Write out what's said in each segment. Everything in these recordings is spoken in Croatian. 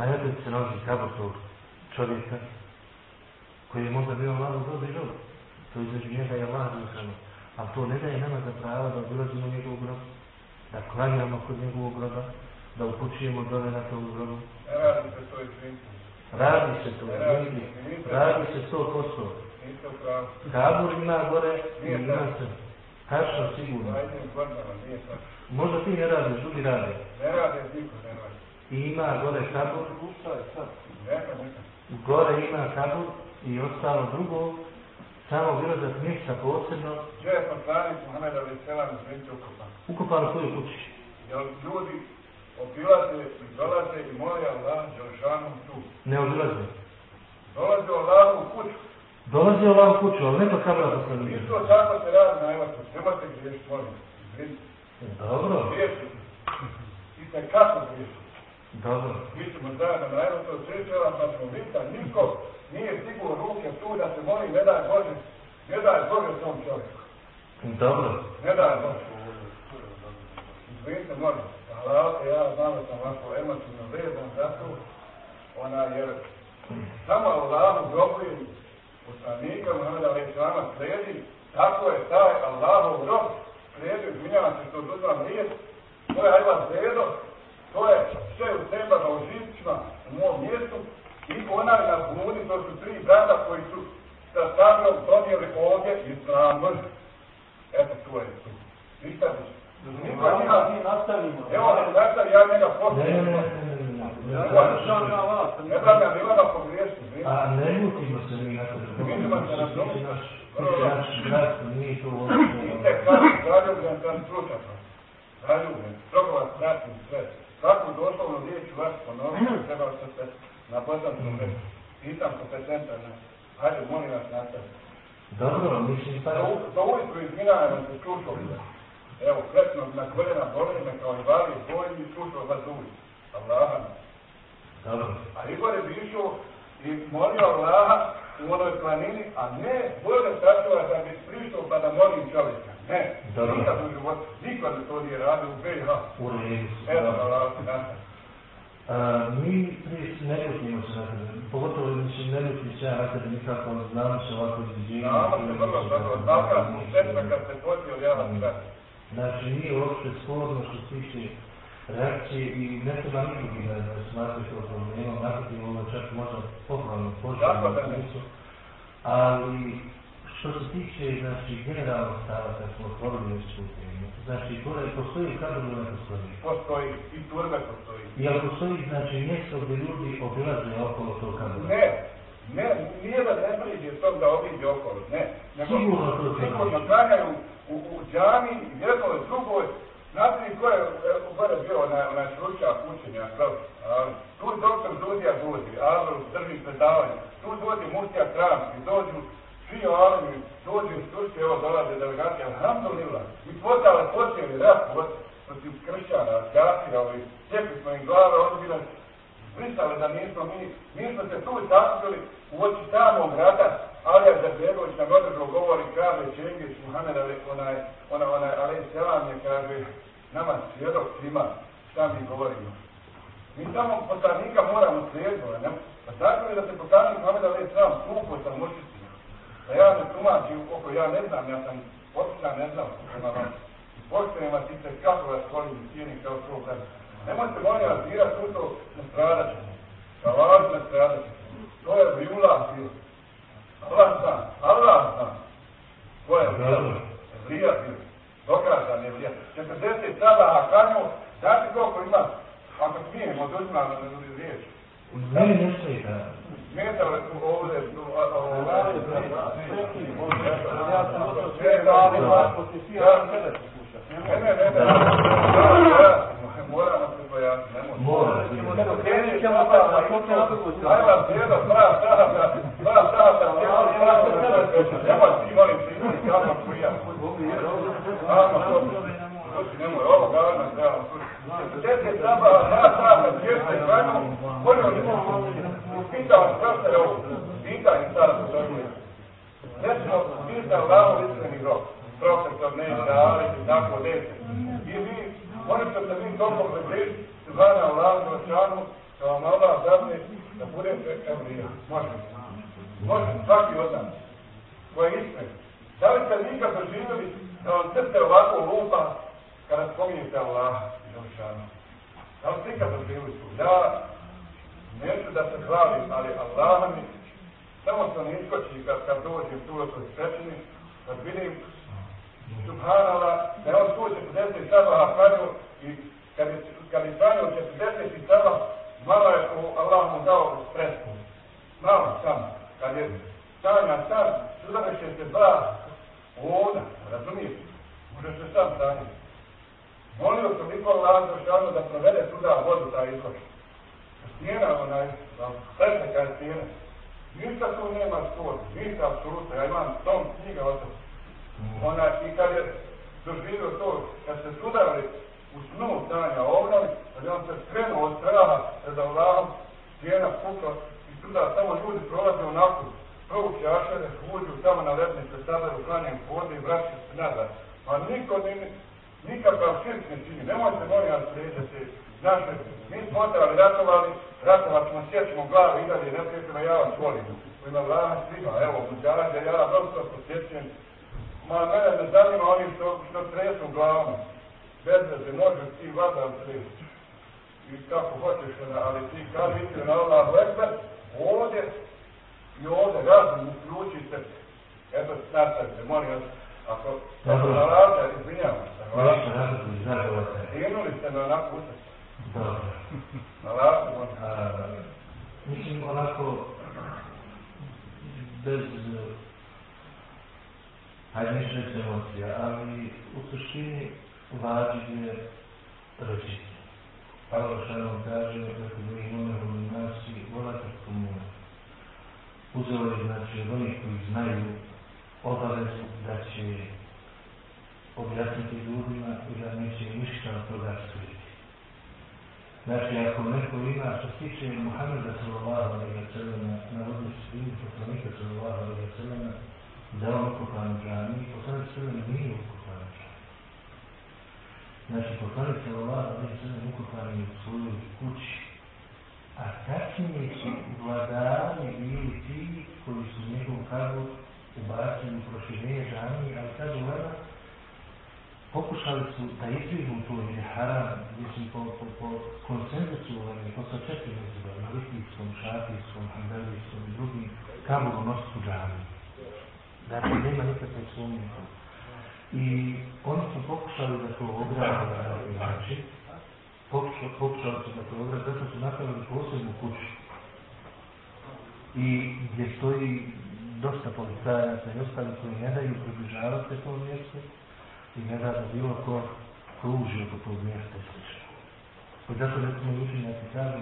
na jednoj se nalazi kabor tog čovjeka, koji je možda bio malo dobri rob. To je između njega i Allah Đelešanu. Ali to ne daje nama za pravo da obilazimo njegov grob, da klanjamo kod njegovog groba, da upućujemo dole na tog grobu. Radi se to Radi se to, ljudi, radi se sto posto. Kabur ima gore i ima se. Tačno, sigurno. Možda ti ne radiš, drugi rade. Ne rade, niko ne radi. I ima gore kabur. Gore ima kabur i ostalo drugo. Samo vylazak mjesta posebno. Gdje je poslanik Muhammed Ali Selam u ukopan? Ukopan u koju kući? Jel ljudi obilaze i dolaze i moli Allah Đelšanom tu. Ne obilaze. Dolaze Allah u kuću. Dolaze Allah u kuću, ali ne to kabra poslanika. I to tako se radi na evacu. Nemate griješiti, molim. Dobro. Griješiti. I te kako griješiti. Dobro. Mi ćemo zajedno na evacu srećevam, pa smo vidjeti niko nije sigurno ruke tu da se moli, ne daj Bože, ne daj Bože tom čovjeku. Dobro. Ne daj Bože. Izvinite, molim. Hvala, ja znam da sam ovako emotivno vezan za to, ona, jer samo Allahu grobuju poslanika Muhammeda Ali Islama slijedi, tako je taj Allahov grob slijedi, izvinjavam se što dodam riječ, to je Ajvan Zedo, to je sve u seba na užicima u mom mjestu i onaj na buni, to su tri brata koji su sa stavljom donijeli ovdje Islam. Eto, to je tu. Ništa više. Evo ne nastavi, ja njega poslije. Ne da me Milana pogriješiti. A ne ljutimo se mi na to. Vidimo se na to. Naš brat nije to uopšte. Vidite kako zaljubljen sam slučaj. Zaljubljen, strogo vas pratim sve. Svaku doslovnu riječ vas ponoviti, treba se se na bosanskom reći. Pitam kompetentan. Hajde, molim vas nastaviti. Dobro, mislim pa... Do ujutru izminavam se slušao. Evo, kretno na koljena boli me kao invali, boli mi slušao za zuj. Allaha. Dobro. A Igor je bišao i molio Allaha u onoj planini, a ne Bože sačuva da bi prišao pa da molim čovjeka. Ne, nikad u životu, nikad to nije radio u BiH. U. Evo, Allah, nastav. Mi prije ne ljutimo se na tebe, pogotovo mislim ne ljutim se ja na tebe nikako, znamo se ovako izviđenje. Znamo se vrlo dobro, kad se počeo, ja vas pratim. Znači nije uopšte sporno što se tiče reakcije i ne treba nikogi da, da smatraju to problemom, naprotiv ovo čak možda pohvalno Tako da ne. ali što se tiče znači, generalnog stava kad smo otvorili već tu temu, znači gore postoji u Kabulu ne postoji. Postoji, i turbe postoji. I ako postoji znači mjesto gdje ljudi obilaze okolo tog Kabula. Ne, ne, nije da ne priđe tom da obiđe okolo, ne. Nego, Sigurno to treba. sigurno klanjaju u, u džami, jednoj, drugoj, Znate li ko je e, gore bio onaj, onaj stručnjak učenja, tu doktor Dudija dođe, Avro drži predavanje, tu dođe Muftija Kramski, dođu svi alimi, dođu stručnjaci, evo dolaze delegacije, alhamdulillah, i postale počeli rat protiv kršćana, džasija, ovi, cijepili smo im glave, oni bili brisali da nismo mi, mi smo se tu sakupili u oči samog rata, Alija Zerbegović nam održao govori, kaže Čengić, Muhammed, onaj, onaj, onaj, ali selam je, kaže, nama svjedok svima, šta mi govorimo. Mi samo poslanika moramo slijediti, ne? Pa tako je da se poslanik Muhammed, ali selam, tupo sa mušicima. Da ja ne tumačim, oko ja ne znam, ja sam posljedna ne znam, prema vam. I poštujem vas i se kako vas volim i cijenim kao svog kada. Nemojte molim vas dirati u to nastradat ćemo. Sa vas nastradat ćemo. To je vijula bilo. Allah zna, Allah zna. Ko je vrijat? Vrijat bio. Dokazan je vrijat. 40 sada hakanju, znate koliko ima? Ako smijemo, oduzima na riječ. Meni ne smeta. Smeta li tu ovdje. Moramo se pojasniti. Krenut ćemo pa, na to će napraviti. Ajmo, djedo, prav sata, prav sata, nemoj ti, molim ti, idi kako prijam. Ajmo, to, nemoj, ovo gavno slušati. Deset saba, prav sata, djedo, kranju, volio li pitao vas profesor ovo, pitanje sada po tome. Recimo, pita Lavo iskreni grob, profesor neće, ali tako deset. I vi, oni što se vi dobro približiti, zvana Lavo Đelšanu, da vam Allah zadne da budete evrija. Može. Može, svaki od nas. Ko je iskren. Da li ste nikad doživjeli da vam srce ovako lupa kada spominjete Allah i Želšanu? Da li ste nikad doživjeli tu? Ja neću da se hvalim, ali Allah mi samo sam iskoči kad, kad dođem tu u toj svečini, kad vidim Subhanallah, da je on tu 40 sabaha klanio i kad je, kad je klanio 40 sabah, malo je Allah mu dao presku. Malo samo. Kad je stanja sam, sudareće se dva voda, razumijete? Može se sam staniti. Molio sam Nikola Lazošanu da provede tuda vodu, taj izvor. Stijena, onaj, prepreka je stijena. Ništa tu nema skor, ništa apsolutno. Ja imam tom knjiga o tom. Ona, i kad je doživio to, kad se sudali u snu stanja obnovi, kad je on se skrenuo od straha, pred Allahom, stijena pukla i tuda samo ljudi prolaze onako, provuče ašere, uđu tamo na lednice, sada u klanjem vode i vraćaju se nazad. Pa niko ni, nikakav širk ne čini. Nemojte molim vas prijeđati. Znaš, mi smo otrali, ratovali, ratovali smo, sjećamo glavu i dalje, ne prijateljima, ja vas volim. U ime vlada svima, evo, muđađa, ja dobro posjećujem. Ma mene ne zanima oni što, što tresu glavom. Bez veze, možeš ti vada tresu. I kako hoćeš, ali ti kaži istina Allah Ekber, ovdje i ovdje razum uključite. Eto, nastavite, molim vas, ako Dobro. nalaze, izvinjavam se. Krenuli ste me onako utak. Dobro. Mislim, onako, bez, hajde neću reći emocija, ali u suštini vađiv je reći. Allah šanom kaže, kako bi imamo u nasi, volate komuna. Uzeo je, znači, od onih koji znaju obavezu da će objasniti ljudima i da neće ništa od toga skriti. Znači, ako neko ima što se tiče Muhammeda sallallahu alaihi wa sallam, navodno su svim poslanika sallallahu alaihi wa sallam, da on ukopan u džami, poslanik sallam nije ukopan u džami. Znači, poslanik sallallahu alaihi wa sallam ukopan je u svojoj kući, a kasnije su vladari bili ti koji su njegov kabur ubacili u džami, ali pokušali su da izbjegnu je haram, mislim, po, po, po konsenzusu, ovaj, po sa četiri mezeba, malikijskom, šafijskom, hanbelijskom i drugim, kaboru nositi u džami. Dakle, nema nikakve sumnje tu. I oni su pokušali da to ograde na ovaj način, pokušali su da to ograde, zato su napravili posebnu kuću. I gdje stoji dosta policajaca i ostali koji ne daju približavati se tom mjestu, i ne da da bilo ko kruži oko i slično. I zato recimo učenjaci kažu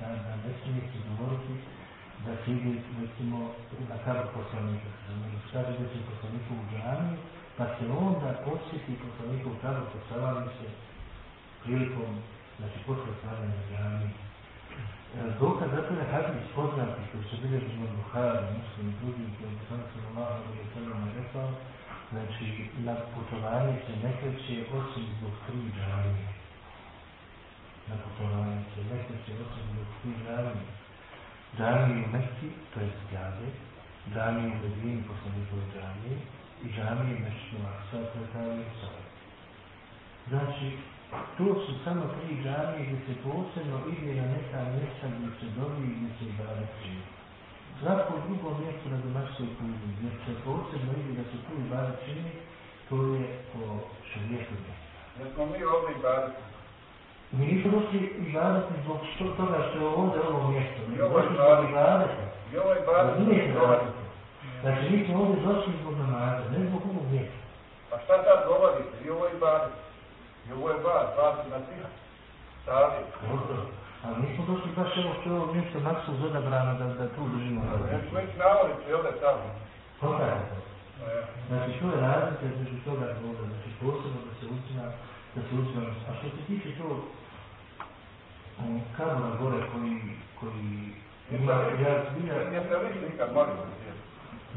da, da ne smije se govoriti da se ide recimo na karu poslanika. Kaže da će poslanika u pa se onda posjeti poslanika u karu posavali se prilikom, znači posle stavljanja džami. Dokaz zato je hadis poznati koji su bili u Buhari, muslim i drugim, koji je poslanik sallallahu alaihi wa rekao, Znači, na putovanje se ne kreće osim zbog tri džamije. Na putovanje se ne kreće osim zbog tri džamije. Džamije u Mekki, to je zgrade, džamije u Medini, poslanikove džamije, i džamije u Mešću Aksa, to je tamo i Sove. Znači, to su samo tri džamije gdje se posebno ide na neka mjesta gdje se dobi i gdje se ibadet čini. Svako drugo mjesto na domaćoj kugli, gdje se posebno vidi da se tu i bada čini, to je po šarijetu. Jer smo mi ovdje i baditi. Mi nismo došli i badati zbog što toga što je ovdje ovo mjesto. Mi došli badati. i badati. I ovo je baditi. Razumijete. Znači mi smo ovdje došli zbog namaza, ne zbog ovog mjesta. A šta sad govorite? I ovo je baditi. I ovo je bad, bad na tiha. Stavi. Dobro. Ali nismo došli baš evo što je ovo mjesto maksus odabrano da, da tu držimo. Jer smo ići na ulici, ovdje tamo. Koga je to? E, Znači, to je razlika između toga govora, znači posebno da se uzima, da se uzima. A što se tiče to um, kabura gore koji, koji ima, ja zbilja, Jeste li vi nikad molili?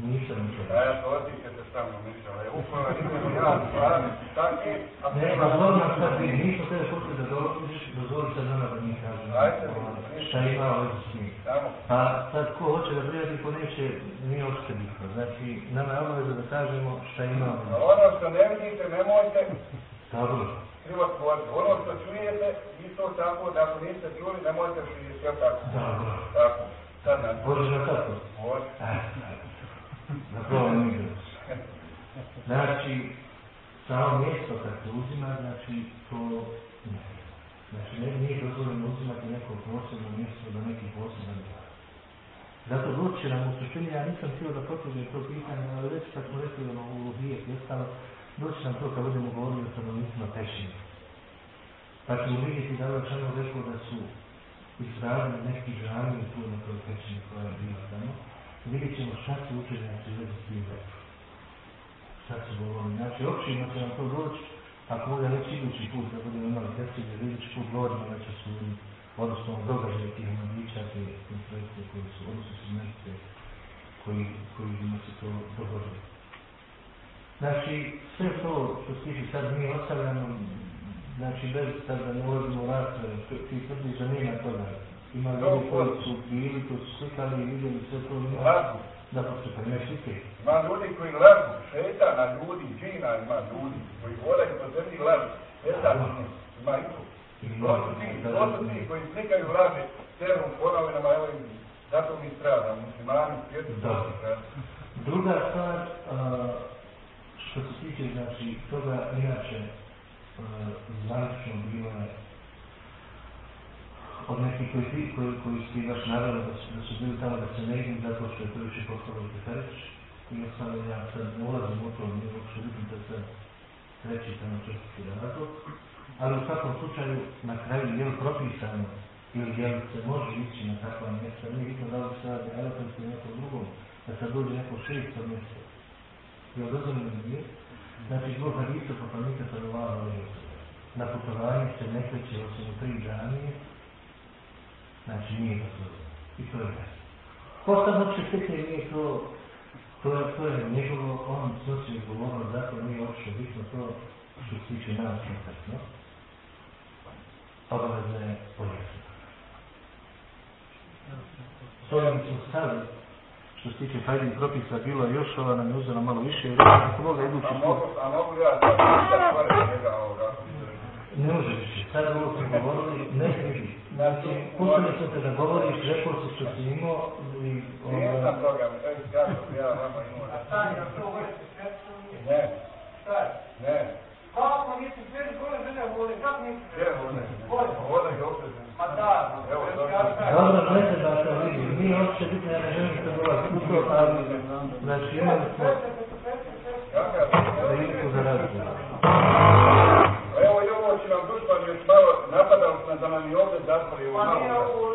Nisam nikad. A ja potiče se sa mnom, mišljala. Je upravo idemo ja, stvarno, takvi, a Ne, nam sad vi, nismo tebe poslije da dolaziš, Šta ima. Samo, Pa sad ko hoće da prijatelj, ko neće, nije uopšte bitno. Znači, nama je obaveza da kažemo šta ima a ono što ne vidite, nemojte Dobro. Ono što čujete, isto tako, da ako niste čuli, nemojte širiti, jel tako? Dobro. Tako, sad na Može na tako? Može. Da probam igru. Znači, samo mjesto kad se uzima, znači to ne. Znači, ne, nije dozvoljeno uzimati neko posebno mjesto do neki poseban dan. Zato doći nam u suštini, ja nisam htio da potvrdim to pitanje, ali već kad smo rekli ono, u Luhije i ostalo, doći nam to kad budemo govorili o stanovnicima pećine. Pa ćemo vidjeti da je Čano rekao da su izradili neki žami tu na toj pećini koja je bila tamo. Vidjet ćemo šta su učenjaci vezi s tim rekli. Šta su govorili. Znači, općima će nam to doći, ako bude već idući put, da budemo imali desilje, idući put govorimo već o suri, odnosno o događaju tih mladića, te konflikte koji su, odnosno smrte koji, koji ima se to dogodilo. Znači, sve to što se tiče sad mi ostavljamo, znači bez sad da ne ulazimo u rasprave, ti tvrdiš da nema toga. Ima ljudi koji su bili, koji su slikali i vidjeli sve to ima. Poslušaj, ne slike. Ima ljudi koji lažu, šetana ljudi, džina ima ljudi koji hodaju po zemlji lažu. Eta ima i to. To su ti, to su ti koji slikaju laže cerom ponovinama, evo im, zato mi stradamo, muslimani, svijetu, Da. Druga stvar, što se tiče, znači, toga inače, zvanično bilo je od nekih koji, ti, koji, koji su ti baš naveli da su, da su bili tamo da se ne idu zato što je to više postalo Peterić. I ostalo ja sad ne ulazim u to, nije uopće vidim da sad treći tamo četvrti razlog. Ali u svakom slučaju, na kraju, je li propisano ili je li se može ići na takva mjesta, nije bitno da li se radi Elefant ili neko drugom, da sad dođe neko šesto mjesto. Je li dozvoljeno ili nije? Znači, zbog hadisa poslanika sallallahu alaihi wa sallam. Na putovanju se ne kreće osim u tri džanije, znači nije dozvoljeno. I to je jasno. Ko sad uopće stekne nije to, to je, to je njegovo, on snosi odgovornost, zato nije uopće bitno to što se tiče nas konkretno. Obavezno je pojasno. S ovim smo stali, što se tiče tajnih propisa, bilo je još, ova nam je uzela malo više, jer ako mogu idući A put, a mogu ja pitati pored njega ovoga, se- ne može više. Sad ovo smo govorili, ne vidi. Znači, pustili smo te da govoriš, rekao si što si imao i Nisam ovaj, toga, ej, kako bi ja vama imao. A stanje to uvesti sredstvo Ne, Šta je? ne, Kako nisi sve gore žene vode? Kako gdje je ovdje? Ovdje je ovdje. Ma da, Evo, šta je? Dobro, ne se da se vidi. Nije uopće bitno, ja ne želim se to, ali, znači, imali smo Kakav? Će nam